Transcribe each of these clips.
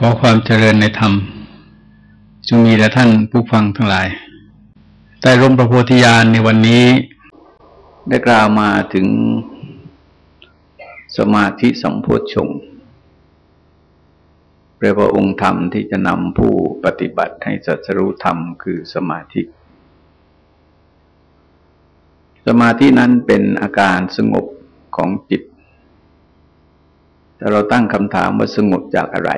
ขอความเจริญในธรรมจงมีแด่ท่านผู้ฟังทั้งหลายใต้ร่มพระโพธิญาณในวันนี้ ได้กล่าวมาถึงสมาธิสังโพชฌงเรียกว่าองค์ธรรมที่จะนำผู้ปฏิบัติให้สัจรู้ธรรมคือสมาธิ สมาธินั้นเป็นอาการสงบของจิต แต่เราตั้งคำถามว่าสงบจากอะไร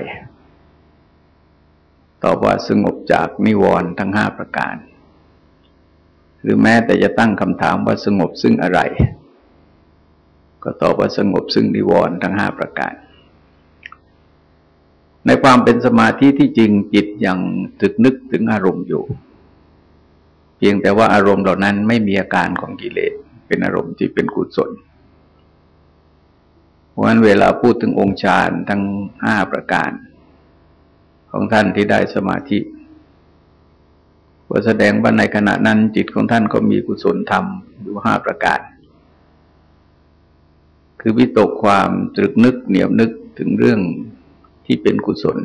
ตอบว่าสงบจากนิวรณ์ทั้งห้าประการ หรือแม้แต่จะตั้งคำถามว่าสงบซึ่งอะไร ก็ตอบว่าสงบซึ่งนิวรณ์ทั้งห้าประการ ในความเป็นสมาธิที่จริงจิตยังตึกนึกถึงอารมณ์อยู่ เพียงแต่ว่าอารมณ์เหล่านั้นไม่มีอาการของกิเลสเป็นอารมณ์ที่เป็นกุศลเพราะฉะนั้นเวลาพูดถึงองค์ฌานทั้งห้าประการ ของท่านที่ได้สมาธิก็แสดงว่าในขณะนั้นจิตของท่านก็มีกุศลธรรมอยู่ห้าประการ คือวิตกความตรึกนึกเหนียวนึกถึงเรื่องที่เป็นกุศล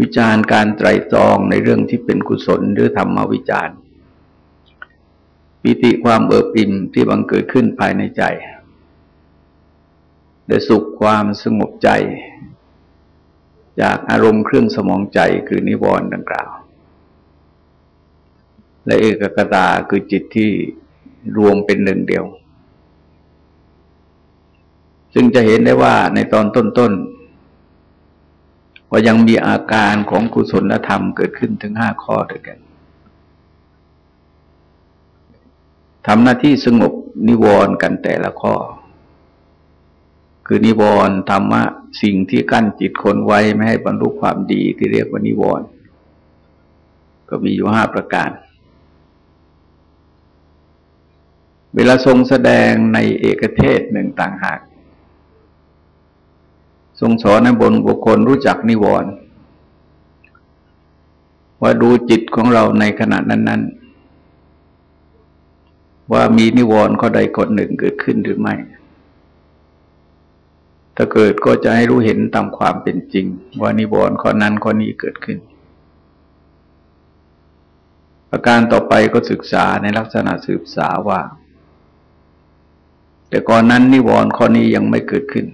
วิจารณ์การไตรตรองในเรื่องที่เป็นกุศลหรือธรรมวิจารณ์ปิติความเอิบอิ่มที่บังเกิดขึ้นภายในใจ ได้สุขความสงบใจ จากอารมณ์เครื่องสมองใจคือนิวรณ์ดังกล่าว และเอกกตาคือจิตที่รวมเป็นหนึ่งเดียว ซึ่งจะเห็นได้ว่าในตอนต้นๆว่ายังมีอาการของกุศลธรรมเกิดขึ้นถึงห้าข้อด้วยกันทำหน้าที่สงบนิวรณ์กันแต่ละข้อ คือนิวรณ์ธรรมะสิ่งที่กั้นจิตคนไว้ไม่ให้บรรลุความดีที่เรียกว่านิวรณ์ก็มีอยู่ห้าประการ เวลาทรงแสดงในเอกเทศหนึ่งต่างหาก ทรงสอนให้บนบุคคลรู้จักนิวรณ์ว่าดูจิตของเราในขณะนั้น ๆ ว่ามีนิวรณ์ข้อใดข้อหนึ่งเกิดขึ้นหรือไม่ ถ้าเกิดก็จะให้รู้เห็นตามความเป็นจริง ว่านิวรณ์ข้อนั้นข้อนี้เกิดขึ้น ประการต่อไปก็ศึกษาในลักษณะสืบสาว่า แต่ก่อนนั้นนิวรณ์ข้อนี้ยังไม่เกิดขึ้น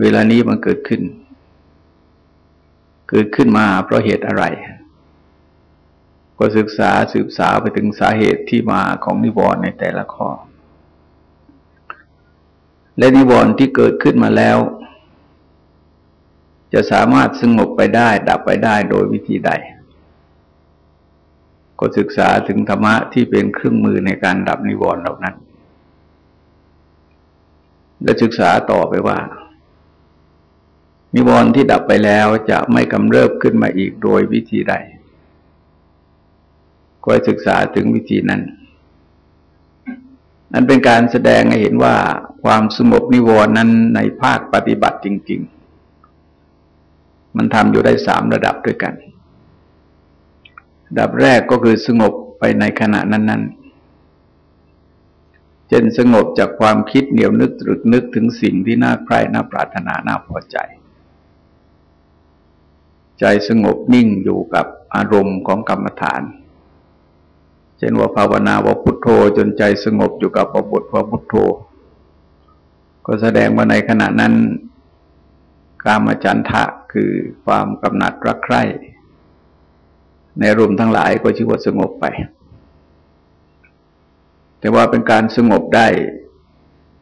เวลานี้มันเกิดขึ้น เกิดขึ้นมาเพราะเหตุอะไร ก็ศึกษาสืบสาไปถึงสาเหตุที่มาของนิวรณ์ในแต่ละข้อ และนิวรณ์ที่เกิดขึ้นมาแล้ว จะสามารถสงบไปได้ ดับไปได้โดยวิธีใด ก็ศึกษาถึงธรรมะที่เป็นเครื่องมือในการดับนิวรณ์เหล่านั้น และศึกษาต่อไปว่า นิวรณ์ที่ดับไปแล้วจะไม่กำเริบขึ้นมาอีกโดยวิธีใดก็ศึกษาถึงวิธีนั้น นั่นเป็นการแสดงให้เห็นว่า ความสงบนิวรณ์นั้นในภาคปฏิบัติจริง ๆ มันทำอยู่ได้สามระดับด้วยกัน ระดับแรกก็คือสงบไปในขณะนั้น ๆ เช่นสงบจากความคิดเหนียวนึกตรึกนึกถึงสิ่งที่น่าใคร่น่าปรารถนาน่าพอใจ ใจสงบนิ่งอยู่กับอารมณ์ของกรรมฐานเช่นว่าภาวนาว่าพุทโธจนใจสงบอยู่กับพระบทพระพุทโธ ก็แสดงว่าในขณะนั้นกามจันทะคือความกำหนัดรักใคร่ ในรวมทั้งหลายก็ชื่อว่าสงบไป แต่ว่าเป็นการสงบได้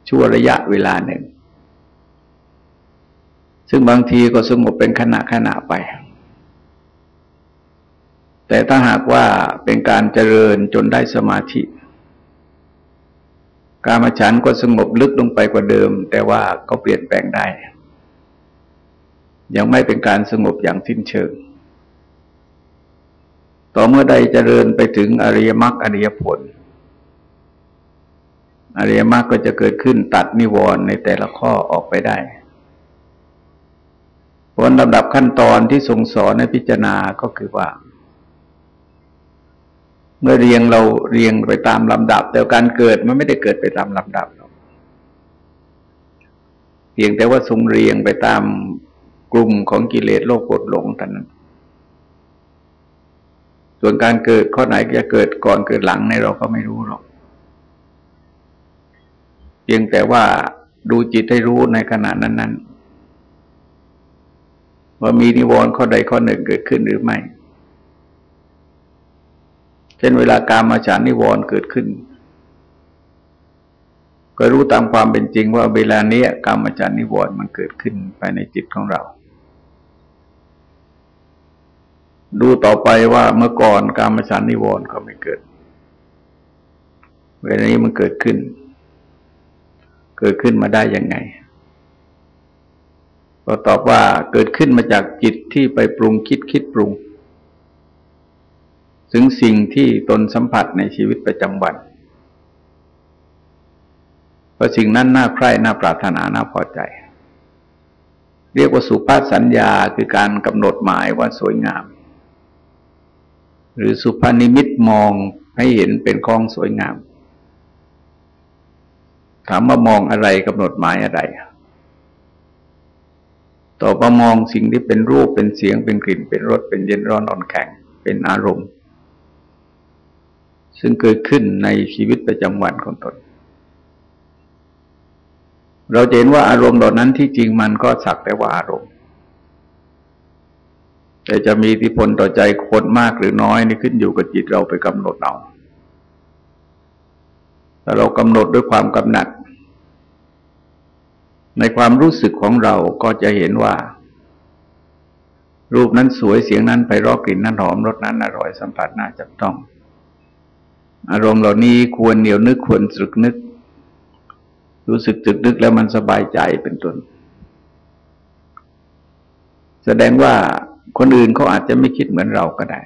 ชั่วระยะเวลาหนึ่ง ซึ่งบางทีก็สงบเป็นขณะขณะไป แต่ถ้าหากว่าเป็นการเจริญจนได้สมาธิ การมาฉันก็สงบลึกลงไปกว่าเดิม แต่ว่าก็เปลี่ยนแปลงได้ ยังไม่เป็นการสงบอย่างสิ้นเชิง ต่อเมื่อใดเจริญไปถึงอริยมรรคอริยผล อริยมรรคก็จะเกิดขึ้นตัดนิวรณ์ในแต่ละข้อออกไปได้ผลลำดับขั้นตอนที่ทรงสอนในพิจารณาก็คือว่า เมื่อเรียงเราเรียงไปตามลำดับ แต่การเกิดมันไม่ได้เกิดไปตามลำดับหรอกเพียงแต่ว่าทรงเรียงไปตามกลุ่มของกิเลสโลภโกรธหลงท่านั้น ส่วนการเกิดข้อไหนจะเกิดก่อนเกิดหลังในเราก็ไม่รู้หรอก เพียงแต่ว่าดูจิตให้รู้ในขณะนั้น ๆ ว่ามีนิวรณ์ข้อใดข้อหนึ่งเกิดขึ้นหรือไม่ ช่นเวลาการมาฉานนิวรณ์เกิดขึ้น ก็รู้ตามความเป็นจริงว่าเวลาเนี้ยกรรมจารนิวรณ์มันเกิดขึ้นภายในจิตของเรา ดูต่อไปว่าเมื่อก่อนกรรมาจารนิวรณ์ก็ไม่เกิด เวลานี้มันเกิดขึ้น เกิดขึ้นมาได้ยังไงก็ตอบว่าเกิดขึ้นมาจากจิตที่ไปปรุงคิดคิดปรุง ถึงสิ่งที่ตนสัมผัสในชีวิตประจำวันเพราะสิ่งนั้นน่าใคร่น่าปรารถนาน่าพอใจ เรียกว่าสุภาษสัญญาคือการกำหนดหมายว่าสวยงาม หรือสุภานิมิตมองให้เห็นเป็นของสวยงาม ถามว่ามองอะไรกำหนดหมายอะไร ต่อมามองสิ่งที่เป็นรูปเป็นเสียงเป็นกลิ่นเป็นรสเป็นเย็นร้อนอ่อนแข็งเป็นอารมณ์ ซึ่งเกิดขึ้นในชีวิตประจำวันของตน เราเห็นว่าอารมณ์เหล่านั้นที่จริงมันก็สักแต่ว่าอารมณ์ แต่จะมีอิทธิพลต่อใจคนมากหรือน้อยนี่ขึ้นอยู่กับจิตเราไปกำหนดเอาแต่เรากำหนดด้วยความกำหนัด ในความรู้สึกของเราก็จะเห็นว่า รูปนั้นสวยเสียงนั้นไปรอกลิ่นนั้นหอมรสนั้นอร่อยสัมผัสน่าจับต้อง อารมณ์เหล่านี้ควรเหนียวนึกควรสึกนึก รู้สึกจึกนึกแล้วมันสบายใจเป็นต้นแสดงว่าคนอื่นเขาอาจจะไม่คิดเหมือนเราก็ได้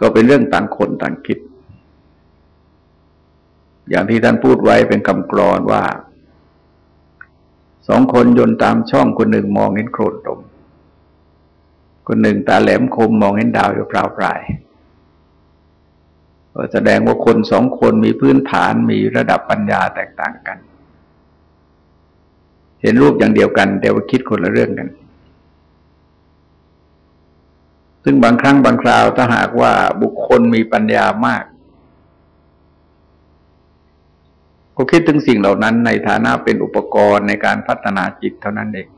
ก็เป็นเรื่องต่างคนต่างคิด อย่างที่ท่านพูดไว้เป็นคำกรอนว่า สองคนยนตามช่องคนหนึ่งมองเห็นโครนตมคนหนึ่งตาแหลมคมมองเห็นดาวอยู่เปล่าปลาย แสดงว่าคนสองคนมีพื้นฐานมีระดับปัญญาแตกต่างกัน เห็นรูปอย่างเดียวกัน แต่ว่าคิดคนละเรื่องกัน ซึ่งบางครั้งบางคราวถ้าหากว่าบุคคลมีปัญญามาก ก็คิดถึงสิ่งเหล่านั้นในฐานะเป็นอุปกรณ์ในการพัฒนาจิตเท่านั้นเอง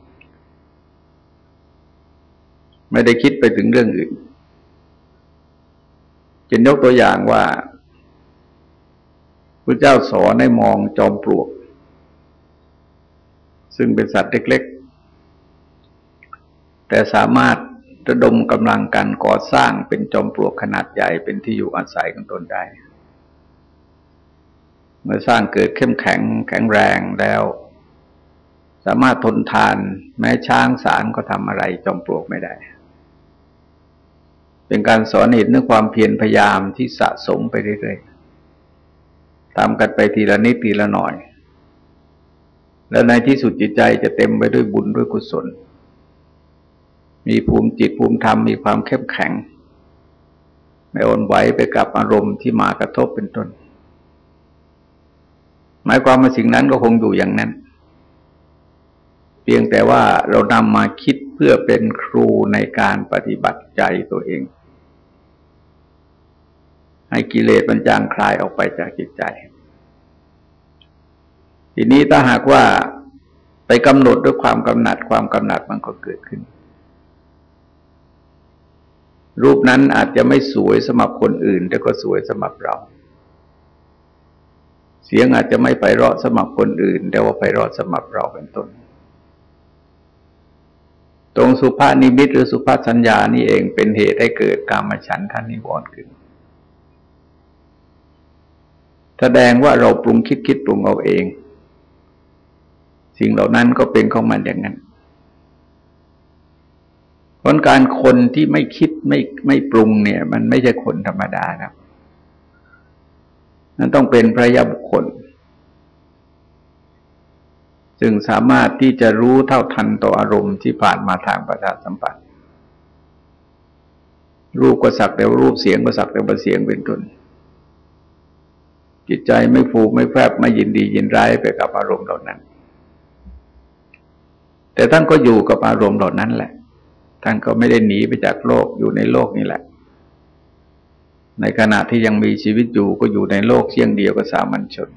ไม่ได้คิดไปถึงเรื่องอื่น เนยกตัวอย่างว่าพระเจ้าสอนให้มองจอมปลวก ซึ่งเป็นสัตว์เล็กๆ แต่สามารถระดมกำลังกันก่อสร้างเป็นจอมปลวกขนาดใหญ่เป็นที่อยู่อาศัยของตนได้ เมื่อสร้างเกิดเข้มแข็งแข็งแรงแล้ว สามารถทนทานแม้ช้างสารก็ทำอะไรจอมปลวกไม่ได้ เป็นการสอนเห็นเรื่องความเพียรพยายามที่สะสมไปเรื่อยๆทำกันไปทีละนิดทีละหน่อย แล้วในที่สุดจิตใจจะเต็มไปด้วยบุญด้วยกุศล มีภูมิจิตภูมิธรรมมีความเข้มแข็ง ไม่อ่อนไหวไปกับอารมณ์ที่มากระทบเป็นต้น หมายความว่าสิ่งนั้นก็คงอยู่อย่างนั้น เพียงแต่ว่าเรานำมาคิด เพื่อเป็นครูในการปฏิบัติใจตัวเอง ให้กิเลสมันจางคลายออกไปจากจิตใจ ทีนี้ถ้าหากว่าไปกำหนดด้วยความกำหนัดความกำหนัดมันก็เกิดขึ้น รูปนั้นอาจจะไม่สวยสำหรับคนอื่น แต่ก็สวยสำหรับเรา เสียงอาจจะไม่ไปรอดสำหรับคนอื่น แต่ว่าไปรอดสำหรับเราเป็นต้น ตรงสุภานิมิตหรือสุภาสัญญานี่เองเป็นเหตุให้เกิดการมาฉันทันนิวรณ์ขึ้น แสดงว่าเราปรุงคิดคิดปรุงเอาเอง สิ่งเหล่านั้นก็เป็นของมันอย่างนั้นผลการคนที่ไม่คิดไม่ไม่ปรุงเนี่ย มันไม่ใช่คนธรรมดาครับนั่นต้องเป็นพระยาบุคคล ซึ่งสามารถที่จะรู้เท่าทันต่ออารมณ์ที่ผ่านมาทางประสาทสัมผัส รูปก็สักแต่รูปเสียงก็สักแต่เสียงเป็นต้นจิตใจไม่ฟูไม่แฟบไม่ยินดียินร้ายไปกับอารมณ์เหล่านั้น แต่ท่านก็อยู่กับอารมณ์เหล่านั้นแหละ ท่านก็ไม่ได้หนีไปจากโลกอยู่ในโลกนี่แหละ ในขณะที่ยังมีชีวิตอยู่ก็อยู่ในโลกเชี่ยงเดียวกับสามัญชน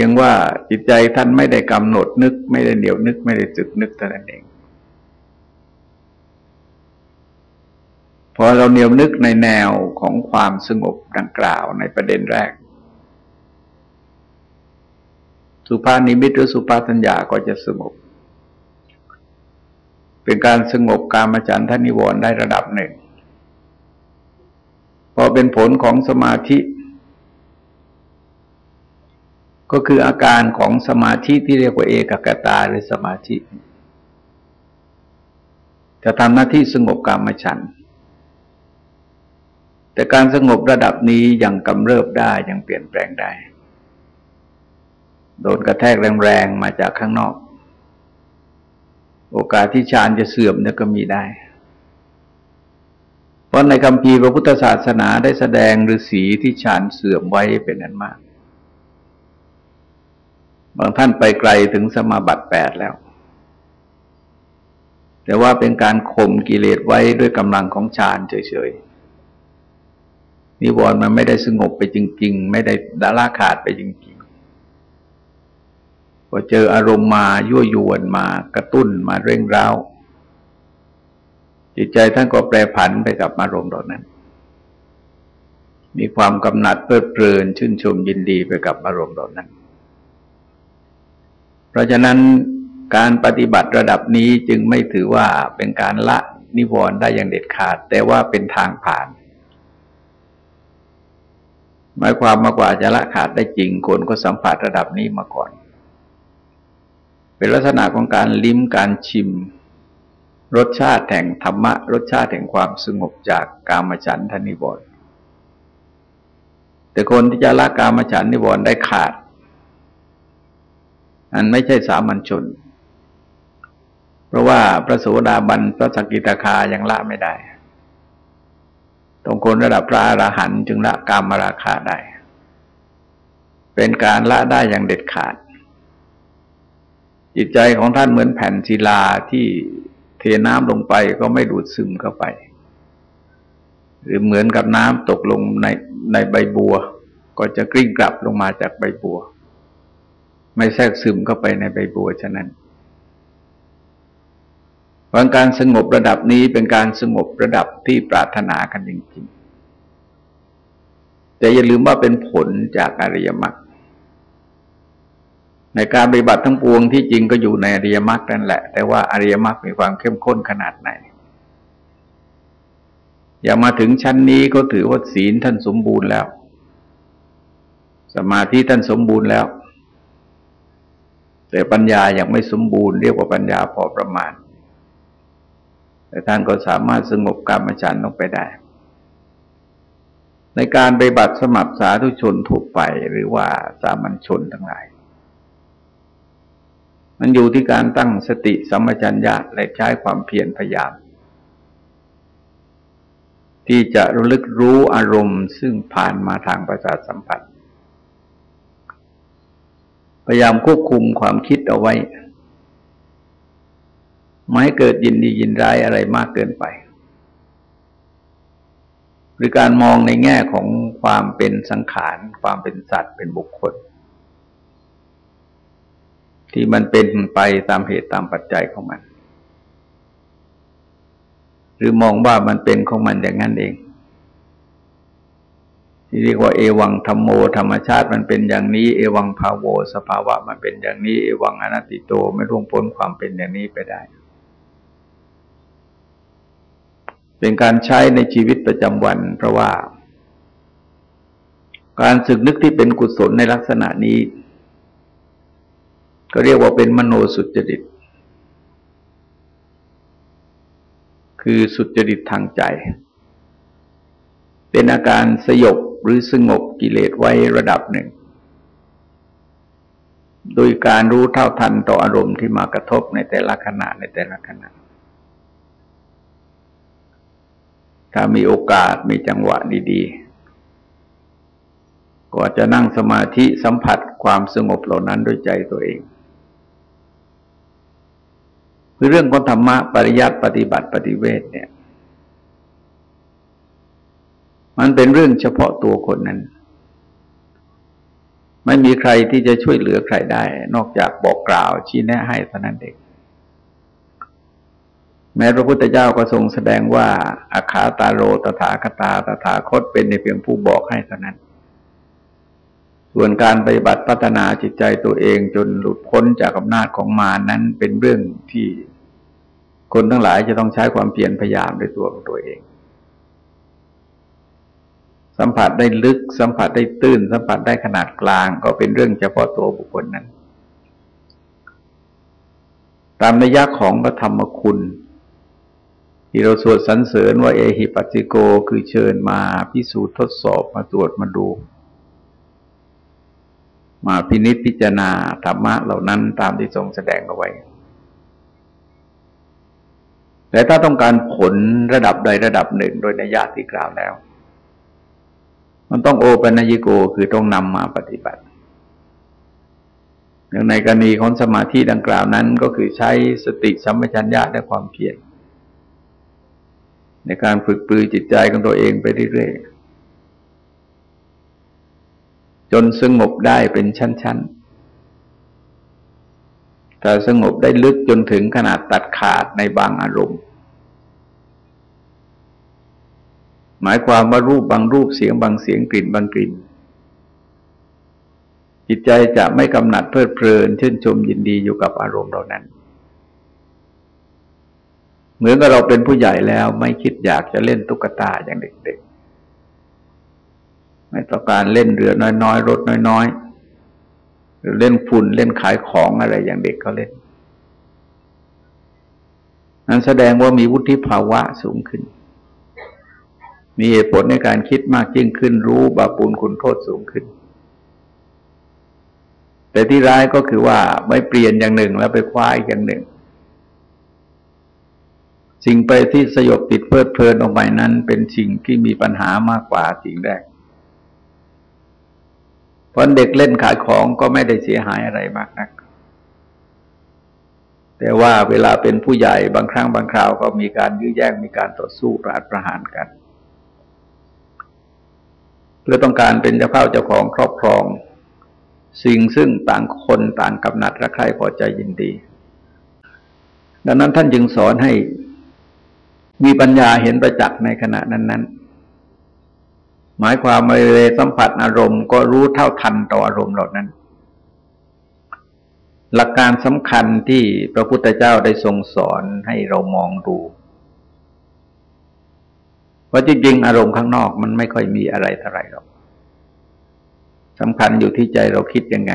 พียงว่าจิตใจท่านไม่ได้กำหนดนึก ไม่ได้เหนียวนึก ไม่ได้จึกนึกเท่านั้นเอง พอเราเหนียวนึกในแนวของความสงบดังกล่าวในประเด็นแรก สุภานิมิตหรือสุภาสัญญาก็จะสงบ เป็นการสงบการมจันทนิวรณ์ได้ระดับหนึ่ง พอเป็นผลของสมาธิ ก็คืออาการของสมาธิที่เรียกว่าเอกกตาหรือสมาธิ จะทำหน้าที่สงบกามฉัน แต่การสงบระดับนี้ยังกำเริบได้ยังเปลี่ยนแปลงได้ โดนกระแทกแรงๆมาจากข้างนอก โอกาสที่ฌานจะเสื่อมเนี่ยก็มีได้ เพราะในคำพีพระพุทธศาสนาได้แสดงฤาษีที่ฌานเสื่อมไว้เป็นนั้นมาก บางท่านไปไกลถึงสมาบัติแปดแล้ว แต่ว่าเป็นการข่มกิเลสไว้ด้วยกำลังของฌานเฉยๆนิวรณ์มันไม่ได้สงบไปจริง ๆ ไม่ได้ดาราขาดไปจริงๆพอเจออารมณ์มายั่วยวนมากระตุ้นมาเร่งร้าวจิตใจท่านก็แปรผันไปกับอารมณ์เหล่านั้น มีความกำหนัดเพลิดเพลินชื่นชมยินดีไปกับอารมณ์เหล่านั้น ราะฉะนั้นการปฏิบัติระดับนี้จึงไม่ถือว่าเป็นการละนิวรณ์ได้อย่างเด็ดขาด แต่ว่าเป็นทางผ่าน หมายความมากกว่าจะละขาดได้จริงคนก็สัมผัสระดับนี้มาก่อน เป็นลักษณะของการลิ้มการชิม รสชาติแห่งธรรมะ รสชาติแห่งความสงบจากกามฉันทนิวรณ์แต่คนที่จะละกามฉันนิวรณ์ได้ขาด อันไม่ใช่สามัญชน เพราะว่าพระโสดาบันพระสกิตาคายังละไม่ได้ต้องคนระดับพระอรหันต์จึงละกามราคาได้ เป็นการละได้อย่างเด็ดขาด จิตใจของท่านเหมือนแผ่นศิลาที่เทน้ำลงไปก็ไม่ดูดซึมเข้าไป หรือเหมือนกับน้ำตกลงในในใบบัว ก็จะกลิ้งกลับลงมาจากใบบัว ไม่แทรกซึมเข้าไปในใบบัวฉะนั้นเพราะการสงบระดับนี้เป็นการสงบระดับที่ปรารถนากันจริงๆ แต่อย่าลืมว่าเป็นผลจากอริยมรรคในการปฏิบัติทั้งปวงที่จริงก็อยู่ในอริยมรรคนั่นแหละ แต่ว่าอริยมรรคมีความเข้มข้นขนาดไหน อย่ามาถึงชั้นนี้ก็ถือว่าศีลท่านสมบูรณ์แล้ว สมาธิท่านสมบูรณ์แล้ว แต่ปัญญายังไม่สมบูรณ์เรียกว่าปัญญาพอประมาณ แต่ท่านก็สามารถสงบกรรมฉันลงไปได้ ในการไปบัติสมัครสาธุชนทั่วไปหรือว่าสามัญชนทั้งหลายมันอยู่ที่การตั้งสติสัมปชัญญะและใช้ความเพียรพยายาม ที่จะระลึกรู้อารมณ์ซึ่งผ่านมาทางประสาทสัมผัส พยายามควบคุมความคิดเอาไว้ ไม่ให้เกิดยินดียินร้ายอะไรมากเกินไป หรือการมองในแง่ของความเป็นสังขาร ความเป็นสัตว์เป็นบุคคล ที่มันเป็นไปตามเหตุตามปัจจัยของมัน หรือมองว่ามันเป็นของมันอย่างนั้นเอง ที่เรียกว่าเอวังธรรมโมธรรมชาติมันเป็นอย่างนี้ เอวังภาโว สภาวะมันเป็นอย่างนี้ เอวังอนัตติโตไม่ร่วงพ้นความเป็นอย่างนี้ไปได้ เป็นการใช้ในชีวิตประจำวัน เพราะว่า การสึกนึกที่เป็นกุศลในลักษณะนี้ ก็เรียกว่าเป็นมโนสุจริต คือสุจริตทางใจ เป็นอาการสยบ หรือสงบกิเลสไว้ระดับหนึ่ง โดยการรู้เท่าทันต่ออารมณ์ที่มากระทบในแต่ละขณะในแต่ละขณะ ถ้ามีโอกาสมีจังหวะดีๆ ก็จะนั่งสมาธิสัมผัสความสงบเหล่านั้นด้วยใจตัวเองคือเรื่องของธรรมะปริยัติปฏิบัติปฏิเวทเนี่ย มันเป็นเรื่องเฉพาะตัวคนนั้น ไม่มีใครที่จะช่วยเหลือใครได้ นอกจากบอกกล่าวชี้แนะให้เท่านั้นเองแม้พระพุทธเจ้าก็ทรงแสดงว่าอาคาตาโรตถาคตาตถาคตเป็นในเพียงผู้บอกให้เท่านั้น ส่วนการปฏิบัติพัฒนาจิตใจตัวเองจนหลุดพ้นจากอำนาจของมานั้นเป็นเรื่องที่คนทั้งหลายจะต้องใช้ความเพียรพยายามด้วยตัวของตัวเอง สัมผัสได้ลึก สัมผัสได้ตื้น สัมผัสได้ขนาดกลาง ก็เป็นเรื่องเฉพาะตัวบุคคลนั้น ตามนัยยะของพระธรรมคุณที่เราสวดสรรเสริญว่าเอหิปัสสิโกคือเชิญมาพิสูจน์ทดสอบมาตรวจมาดู มาพินิจพิจารณาธรรมะเหล่านั้นตามที่ทรงแสดงเอาไว้ แต่ถ้าต้องการผลระดับใดระดับหนึ่งโดยนัยยะที่กล่าวแล้ว มันต้องโอปัญญิโกคือต้องนำมาปฏิบัติอย่างในกรณีของสมาธิดังกล่าวนั้นก็คือใช้สติสัมปชัญญะและความเพียรในการฝึกปือจิตใจของตัวเองไปเรื่อยๆ จนสงบได้เป็นชั้นๆแต่สงบได้ลึกจนถึงขนาดตัดขาดในบางอารมณ์ หมายความว่ารูปบางรูปเสียงบางเสียงกลิ่นบางกลิ่น จิตใจจะไม่กำหนัดเพลิดเพลินชื่นชมยินดีอยู่กับอารมณ์เหล่านั้น เหมือนกับเราเป็นผู้ใหญ่แล้วไม่คิดอยากจะเล่นตุ๊กตาอย่างเด็กๆ ไม่ต้องการเล่นเรือน้อยๆรถน้อยๆหรือเล่นฝุ่นเล่นขายของอะไรอย่างเด็กเขาเล่น นั้นแสดงว่ามีวุฒิภาวะสูงขึ้น มีเหตุผลในการคิดมากยิ่งขึ้นรู้บาปุลคุณโทษสูงขึ้น แต่ที่ร้ายก็คือว่าไม่เปลี่ยนอย่างหนึ่งแล้วไปคว้าอีกอย่างหนึ่ง สิ่งไปที่สยบติดเพลิดเพลินออกไปนั้น เป็นสิ่งที่มีปัญหามากกว่าสิ่งแรกเพราะเด็กเล่นขายของก็ไม่ได้เสียหายอะไรมากนัก แต่ว่าเวลาเป็นผู้ใหญ่บางครั้งบางคราวก็มีการยื้อแย่งมีการต่อสู้ราดประหารกัน พื่อต้องการเป็นเจ้าเข้าเจ้าของครอบครอง สิ่งซึ่งต่างคนต่างกำหนัดรักใครพอใจยินดี ดังนั้นท่านจึงสอนให้มีปัญญาเห็นประจักษ์ในขณะนั้น ๆ หมายความว่าเวสัมผัสอารมณ์ก็รู้เท่าทันต่ออารมณ์เหล่านั้น หลักการสำคัญที่พระพุทธเจ้าได้ทรงสอนให้เรามองดู ว่าจริงๆอารมณ์ข้างนอกมันไม่ค่อยมีอะไรเท่าไรหรอกสำคัญอยู่ที่ใจเราคิดยังไง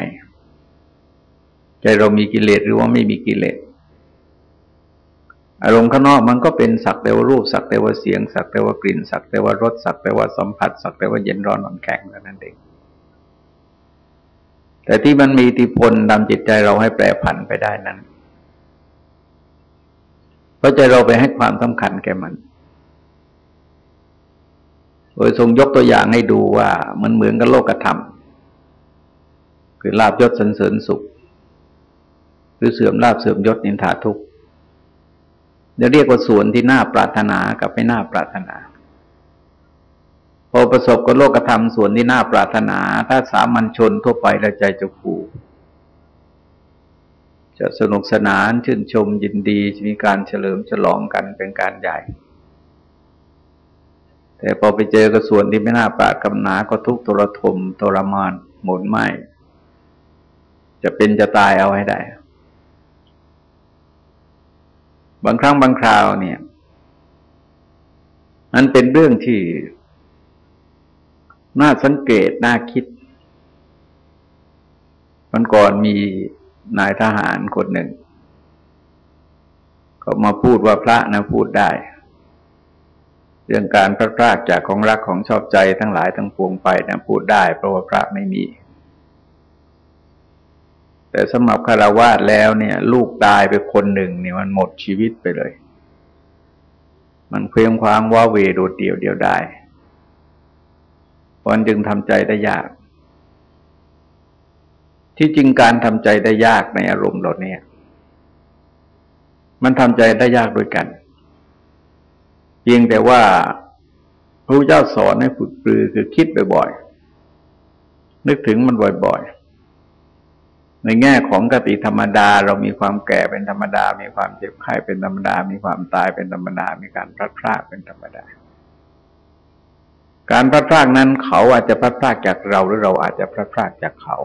ใจเรามีกิเลสหรือว่าไม่มีกิเลสอารมณ์ข้างนอกมันก็เป็นสักแต่ว่ารูปสักแต่ว่าเสียง สักแต่ว่ากลิ่น สักแต่ว่ารสสักแต่ว่าสัมผัส สักแต่ว่าเย็นร้อนอ่อนแข็งเท่านั้นเองแต่ที่มันมีอิทธิพลดำจิตใจเราให้แปรผันไปได้นั้น เพราะใจเราไปให้ความสำคัญแก่มัน โดยทรงยกตัวอย่างให้ดูว่ามันเหมือนกับโลกธรรม คือลาบยศสันเสริญสุข หรือเสื่อมลาบเสื่อมยศนินทาทุกข์จะเรียกว่าส่วนที่น่าปรารถนากับไม่น่าปรารถนา พอประสบกับโลกธรรมส่วนที่น่าปรารถนา ถ้าสามัญชนทั่วไปแล้วใจจะฟูจะสนุกสนานชื่นชมยินดีจะมีการเฉลิมฉลองกันเป็นการใหญ่ แต่พอไปเจอกับส่วนที่ไม่น่าปรารถนาก็ทุกข์ทรทมทรมานหมุนไหมจะเป็นจะตายเอาให้ได้ บางครั้งบางคราวเนี่ยมันเป็นเรื่องที่น่าสังเกตน่าคิดมันก่อนมีนายทหารคนหนึ่ง ก็มาพูดว่าพระนะพูดได้ เรื่องการพระพรากจากของรักของชอบใจทั้งหลายทั้งปวงไปนะพูดได้เพราะว่าพระไม่มี แต่สำหรับคารวาสแล้วเนี่ย ลูกตายไปคนหนึ่งเนี่ยมันหมดชีวิตไปเลย มันเคว้งคว้างว่าเวโดดเดียวเดียวได้เพราะจึงทำใจได้ยาก ที่จริงการทำใจได้ยากในอารมณ์เราเนี่ยมันทำใจได้ยากด้วยกัน เพียงแต่ว่าพระเจ้าสอนให้ฝึกปรือคือคิดบ่อยๆ นึกถึงมันบ่อยๆ ในแง่ของกติธรรมดาเรามีความแก่เป็นธรรมดา มีความเจ็บไข้เป็นธรรมดา มีความตายเป็นธรรมดา มีการพลัดพรากเป็นธรรมดา การพลัดพรากนั้นเขาอาจจะพลัดพรากจากเราหรือเราอาจจะพลัดพรากจากเขา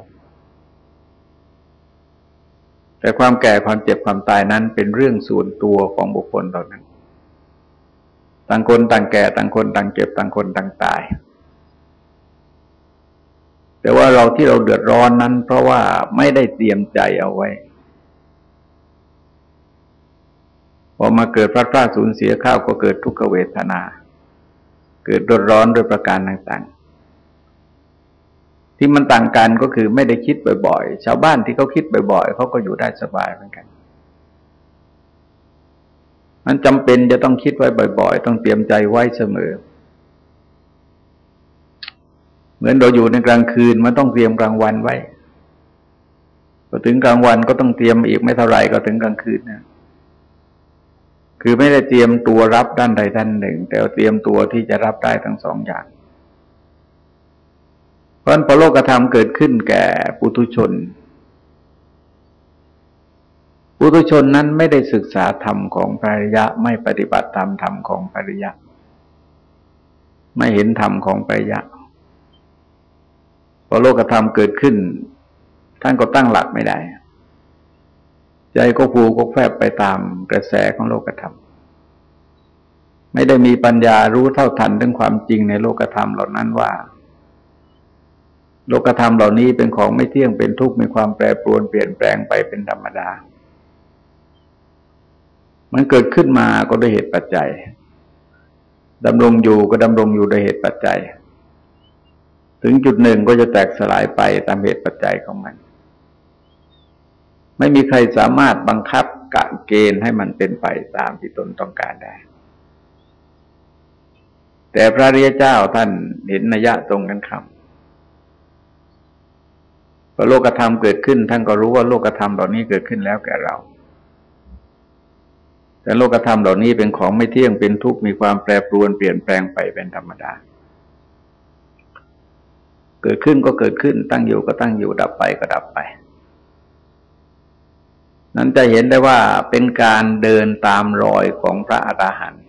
แต่ความแก่ความเจ็บความตายนั้นเป็นเรื่องส่วนตัวของบุคคลเหล่านั้น ต่างคนต่างแก่ต่างคนต่างเจ็บต่างคนต่างตาย แต่ว่าเราที่เราเดือดร้อนนั้น เพราะว่าไม่ได้เตรียมใจเอาไว้พอมาเกิดพระพราดสูญเสียข้าวก็เกิดทุกขเวทนา เกิดรดร้อนด้วยประการต่างๆ ที่มันต่างกันก็คือไม่ได้คิดบ่อย ๆ ชาวบ้านที่เขาคิดบ่อย ๆเขาก็อยู่ได้สบายเหมือนกัน มันจำเป็นจะต้องคิดไว้บ่อย ๆ ต้องเตรียมใจไว้เสมอ เหมือนเราอยู่ในกลางคืนมันต้องเตรียมกลางวันไว้พอถึงกลางวันก็ต้องเตรียมอีกไม่เท่าไหร่ก็ถึงกลางคืนนะคือไม่ได้เตรียมตัวรับด้านใดด้านหนึ่ง แต่เตรียมตัวที่จะรับได้ทั้งสองอย่าง เพราะพอโลกธรรมเกิดขึ้นแก่ปุถุชน ปุถุชนนั้นไม่ได้ศึกษาธรรมของปริยะไม่ปฏิบัติตามธรรมของปริยะ ไม่เห็นธรรมของปริยะพอโลกธรรมเกิดขึ้น ท่านก็ตั้งหลักไม่ได้ ใจก็ผูกก็แฝบไปตามกระแสของโลกธรรม ไม่ได้มีปัญญารู้เท่าทันถึงความจริงในโลกธรรมเหล่านั้นว่า โลกธรรมเหล่านี้เป็นของไม่เที่ยงเป็นทุกข์มีความแปรปรวนเปลี่ยนแปลงไปเป็นธรรมดา มันเกิดขึ้นมาก็ด้วยเหตุปัจจัยดำรงอยู่ก็ดำรงอยู่ด้วยเหตุปัจจัย ถึงจุดหนึ่งก็จะแตกสลายไปตามเหตุปัจจัยของมัน ไม่มีใครสามารถบังคับกะเกณฑ์ให้มันเป็นไปตามที่ตนต้องการได้ แต่พระริยเจ้าท่านเห็นนัยยะตรงกันคำพอโลกธรรมเกิดขึ้น ท่านก็รู้ว่าโลกธรรมเหล่านี้เกิดขึ้นแล้วแก่เรา แต่โลกธรรมเหล่านี้เป็นของไม่เที่ยงเป็นทุกข์มีความแปรปรวนเปลี่ยนแปลงไปเป็นธรรมดา เกิดขึ้นก็เกิดขึ้นตั้งอยู่ก็ตั้งอยู่ดับไปก็ดับไป นั้นจะเห็นได้ว่าเป็นการเดินตามรอยของพระอราหันต์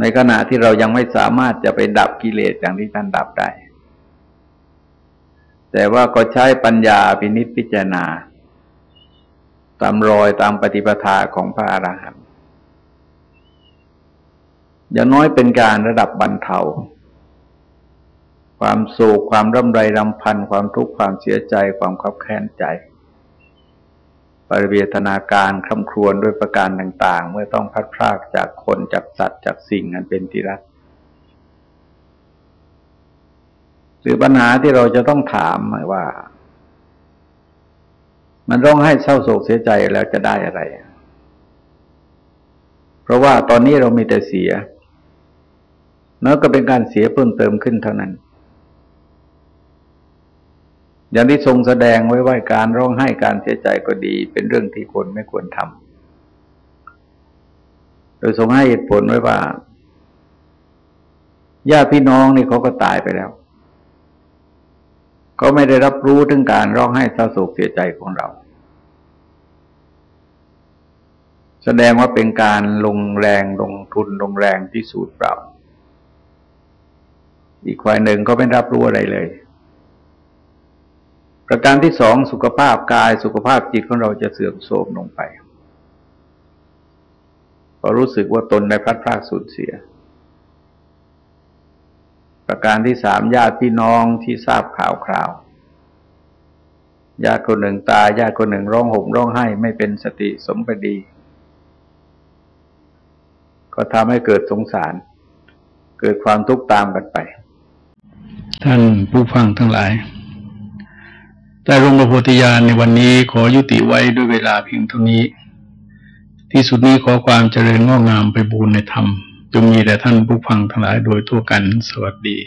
ในขณะที่เรายังไม่สามารถจะไปดับกิเลสอย่างที่ท่านดับได้ แต่ว่าก็ใช้ปัญญาพินิจพิจารณา ตามรอยตามปฏิปทาของพระอราหันต์อย่างน้อยเป็นการระดับบรรเทา ความโศกความร่ำไรรำพัน ความทุกข์ความเสียใจ ความขับแค้นใจปริเวทนาการคำครวญด้วยประการต่าง ๆ เมื่อต้องพัดพรากจากคนจากสัตว์จากสิ่งนั้นเป็นที่รักหรือปัญหาที่เราจะต้องถามว่า มันร้องไห้เศร้าโศกเสียใจแล้วจะได้อะไร เพราะว่าตอนนี้เรามีแต่เสียนั่นก็เป็นการเสียเพิ่มเติมขึ้นเท่านั้น อย่างที่ทรงแสดงไว้ว่าการร้องไห้การเสียใจก็ดี เป็นเรื่องที่คนไม่ควรทำโดยทรงให้เหตุผลไว้ว่าญาติพี่น้องนี่เขาก็ตายไปแล้ว เขาไม่ได้รับรู้ถึงการร้องไห้เศร้าโศกเสียใจของเรา แสดงว่าเป็นการลงแรงลงทุนลงแรงที่สูดเปล่า อีกฝ่ายหนึ่งก็ไม่รับรู้อะไรเลย ประการที่สองสุขภาพกายสุขภาพจิตของเราจะเสื่อมโทรมลงไปพอรู้สึกว่าตนได้พลัดพรากสูญเสีย ประการที่สามญาติพี่น้องที่ทราบข่าวคราวญาติคนหนึ่งตายญาติคนหนึ่งร้องห่มร้องไห้ไม่เป็นสติสมบดี ก็ทำให้เกิดสงสาร เกิดความทุกข์ตามกันไป ท่านผู้ฟังทั้งหลายแต่รงพระโพธิญาณในวันนี้ขอยุติไว้ด้วยเวลาเพียงเท่านี้ ที่สุดนี้ขอความเจริญงอกงามไปบูรณนธรรมจงมีแด่ท่านผู้ฟังทั้งหลายโดยทั่วกันสวัสดี